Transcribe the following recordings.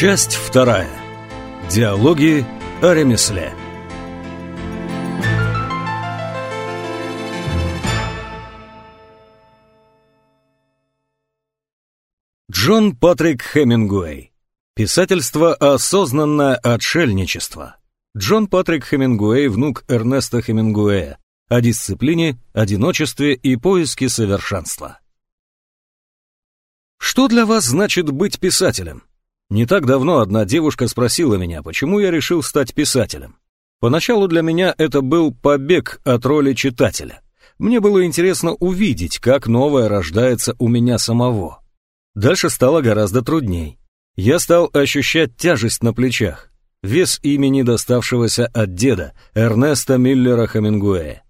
Часть вторая. Диалоги о ремесле. Джон Патрик Хемингуэй. Писательство «Осознанное отшельничество». Джон Патрик Хемингуэй, внук Эрнеста Хемингуэя. О дисциплине, одиночестве и поиске совершенства. Что для вас значит быть писателем? Не так давно одна девушка спросила меня, почему я решил стать писателем. Поначалу для меня это был побег от роли читателя. Мне было интересно увидеть, как новое рождается у меня самого. Дальше стало гораздо трудней. Я стал ощущать тяжесть на плечах, вес имени, доставшегося от деда, Эрнеста Миллера Хемингуэя.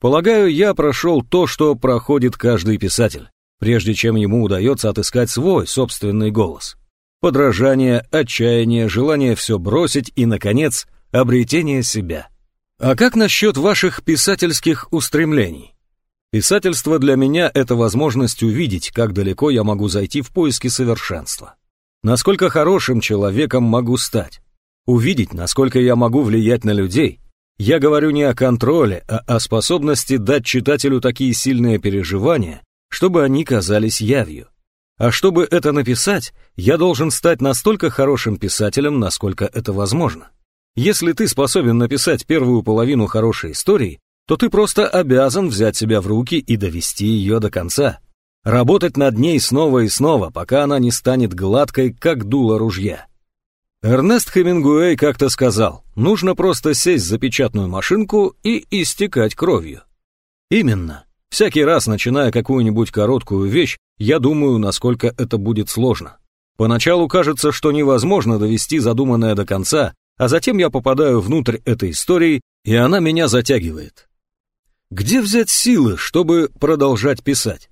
Полагаю, я прошел то, что проходит каждый писатель, прежде чем ему удается отыскать свой собственный голос. Подражание, отчаяние, желание все бросить и, наконец, обретение себя. А как насчет ваших писательских устремлений? Писательство для меня — это возможность увидеть, как далеко я могу зайти в поиске совершенства. Насколько хорошим человеком могу стать. Увидеть, насколько я могу влиять на людей. Я говорю не о контроле, а о способности дать читателю такие сильные переживания, чтобы они казались явью. А чтобы это написать, я должен стать настолько хорошим писателем, насколько это возможно. Если ты способен написать первую половину хорошей истории, то ты просто обязан взять себя в руки и довести ее до конца. Работать над ней снова и снова, пока она не станет гладкой, как дуло ружья. Эрнест Хемингуэй как-то сказал, нужно просто сесть за печатную машинку и истекать кровью. Именно. Всякий раз, начиная какую-нибудь короткую вещь, я думаю, насколько это будет сложно. Поначалу кажется, что невозможно довести задуманное до конца, а затем я попадаю внутрь этой истории, и она меня затягивает. Где взять силы, чтобы продолжать писать?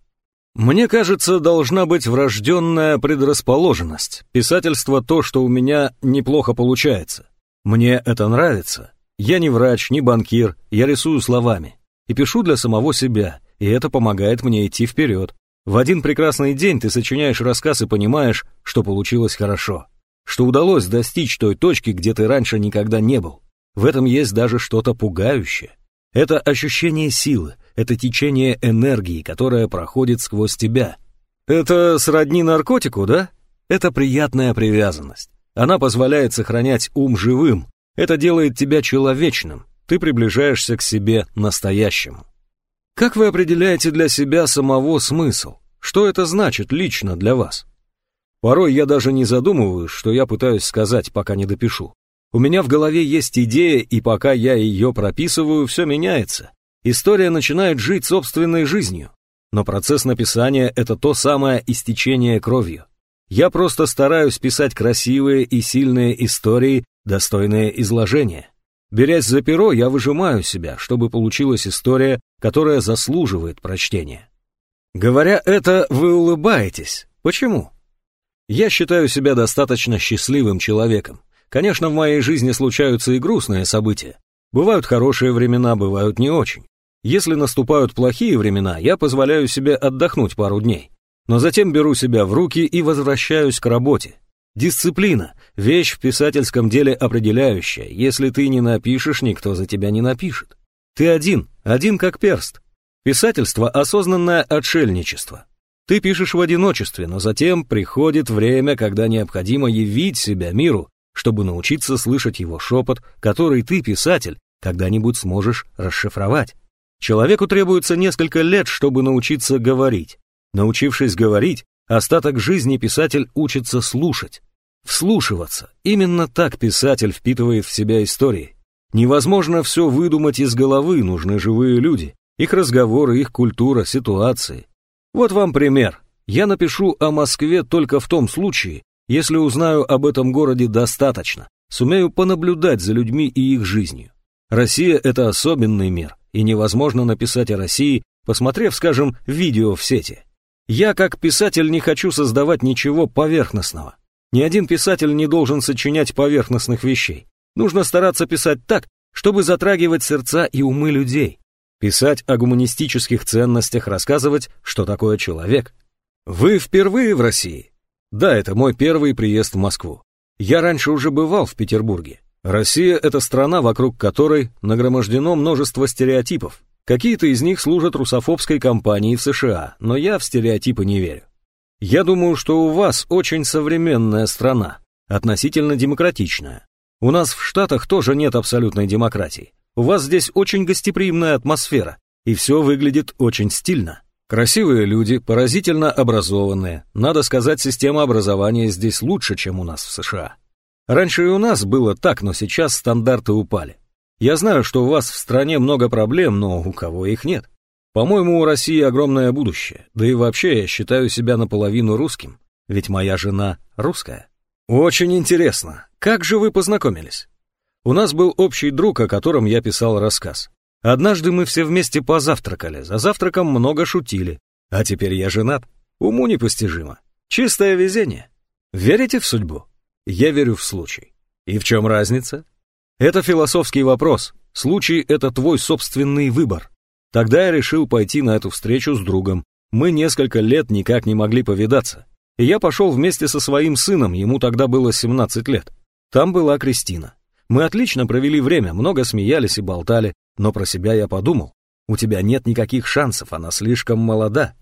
Мне кажется, должна быть врожденная предрасположенность. Писательство то, что у меня неплохо получается. Мне это нравится. Я не врач, не банкир, я рисую словами. И пишу для самого себя, и это помогает мне идти вперед. В один прекрасный день ты сочиняешь рассказ и понимаешь, что получилось хорошо. Что удалось достичь той точки, где ты раньше никогда не был. В этом есть даже что-то пугающее. Это ощущение силы, это течение энергии, которое проходит сквозь тебя. Это сродни наркотику, да? Это приятная привязанность. Она позволяет сохранять ум живым. Это делает тебя человечным. Ты приближаешься к себе настоящему. Как вы определяете для себя самого смысл? Что это значит лично для вас? Порой я даже не задумываюсь, что я пытаюсь сказать, пока не допишу. У меня в голове есть идея, и пока я ее прописываю, все меняется. История начинает жить собственной жизнью. Но процесс написания — это то самое истечение кровью. Я просто стараюсь писать красивые и сильные истории, достойные изложения. Берясь за перо, я выжимаю себя, чтобы получилась история, которая заслуживает прочтения. Говоря это, вы улыбаетесь. Почему? Я считаю себя достаточно счастливым человеком. Конечно, в моей жизни случаются и грустные события. Бывают хорошие времена, бывают не очень. Если наступают плохие времена, я позволяю себе отдохнуть пару дней. Но затем беру себя в руки и возвращаюсь к работе. Дисциплина – вещь в писательском деле определяющая. Если ты не напишешь, никто за тебя не напишет. Ты один, один как перст. Писательство – осознанное отшельничество. Ты пишешь в одиночестве, но затем приходит время, когда необходимо явить себя миру, чтобы научиться слышать его шепот, который ты, писатель, когда-нибудь сможешь расшифровать. Человеку требуется несколько лет, чтобы научиться говорить. Научившись говорить, остаток жизни писатель учится слушать. Вслушиваться. Именно так писатель впитывает в себя истории. Невозможно все выдумать из головы, нужны живые люди. Их разговоры, их культура, ситуации. Вот вам пример. Я напишу о Москве только в том случае, если узнаю об этом городе достаточно, сумею понаблюдать за людьми и их жизнью. Россия — это особенный мир, и невозможно написать о России, посмотрев, скажем, видео в сети. Я, как писатель, не хочу создавать ничего поверхностного. Ни один писатель не должен сочинять поверхностных вещей. Нужно стараться писать так, чтобы затрагивать сердца и умы людей. Писать о гуманистических ценностях, рассказывать, что такое человек. Вы впервые в России? Да, это мой первый приезд в Москву. Я раньше уже бывал в Петербурге. Россия — это страна, вокруг которой нагромождено множество стереотипов. Какие-то из них служат русофобской кампании в США, но я в стереотипы не верю. Я думаю, что у вас очень современная страна, относительно демократичная. У нас в Штатах тоже нет абсолютной демократии. У вас здесь очень гостеприимная атмосфера, и все выглядит очень стильно. Красивые люди, поразительно образованные. Надо сказать, система образования здесь лучше, чем у нас в США. Раньше и у нас было так, но сейчас стандарты упали. Я знаю, что у вас в стране много проблем, но у кого их нет. По-моему, у России огромное будущее. Да и вообще я считаю себя наполовину русским, ведь моя жена русская. Очень интересно, как же вы познакомились? У нас был общий друг, о котором я писал рассказ. Однажды мы все вместе позавтракали, за завтраком много шутили. А теперь я женат. Уму непостижимо. Чистое везение. Верите в судьбу? Я верю в случай. И в чем разница? Это философский вопрос. Случай — это твой собственный выбор. Тогда я решил пойти на эту встречу с другом. Мы несколько лет никак не могли повидаться. Я пошел вместе со своим сыном, ему тогда было 17 лет. Там была Кристина. Мы отлично провели время, много смеялись и болтали, но про себя я подумал. У тебя нет никаких шансов, она слишком молода.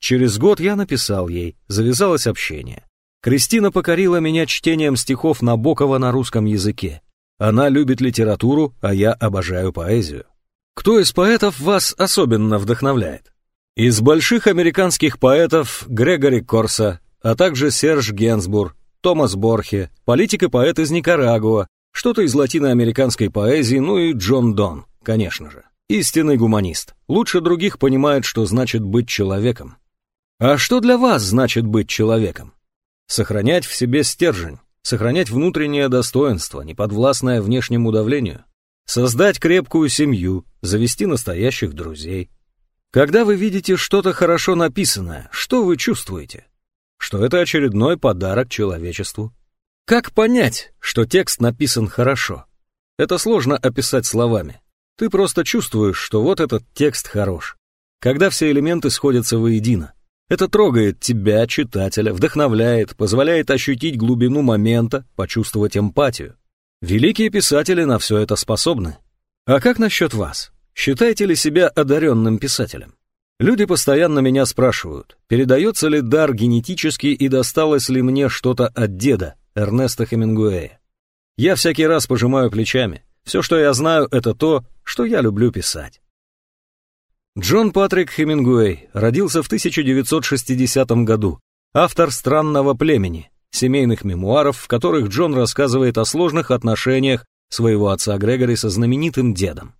Через год я написал ей, завязалось общение. Кристина покорила меня чтением стихов Набокова на русском языке. Она любит литературу, а я обожаю поэзию. Кто из поэтов вас особенно вдохновляет? Из больших американских поэтов Грегори Корса, а также Серж Генсбур, Томас Борхе, политик и поэт из Никарагуа, что-то из латиноамериканской поэзии, ну и Джон Дон, конечно же. Истинный гуманист. Лучше других понимает, что значит быть человеком. А что для вас значит быть человеком? Сохранять в себе стержень, сохранять внутреннее достоинство, неподвластное внешнему давлению, создать крепкую семью, завести настоящих друзей. Когда вы видите что-то хорошо написанное, что вы чувствуете? Что это очередной подарок человечеству. Как понять, что текст написан хорошо? Это сложно описать словами. Ты просто чувствуешь, что вот этот текст хорош. Когда все элементы сходятся воедино. Это трогает тебя, читателя, вдохновляет, позволяет ощутить глубину момента, почувствовать эмпатию. Великие писатели на все это способны. А как насчет вас? Считаете ли себя одаренным писателем? Люди постоянно меня спрашивают, передается ли дар генетически и досталось ли мне что-то от деда, Эрнеста Хемингуэя. Я всякий раз пожимаю плечами. Все, что я знаю, это то, что я люблю писать. Джон Патрик Хемингуэй родился в 1960 году, автор «Странного племени», семейных мемуаров, в которых Джон рассказывает о сложных отношениях своего отца Грегори со знаменитым дедом.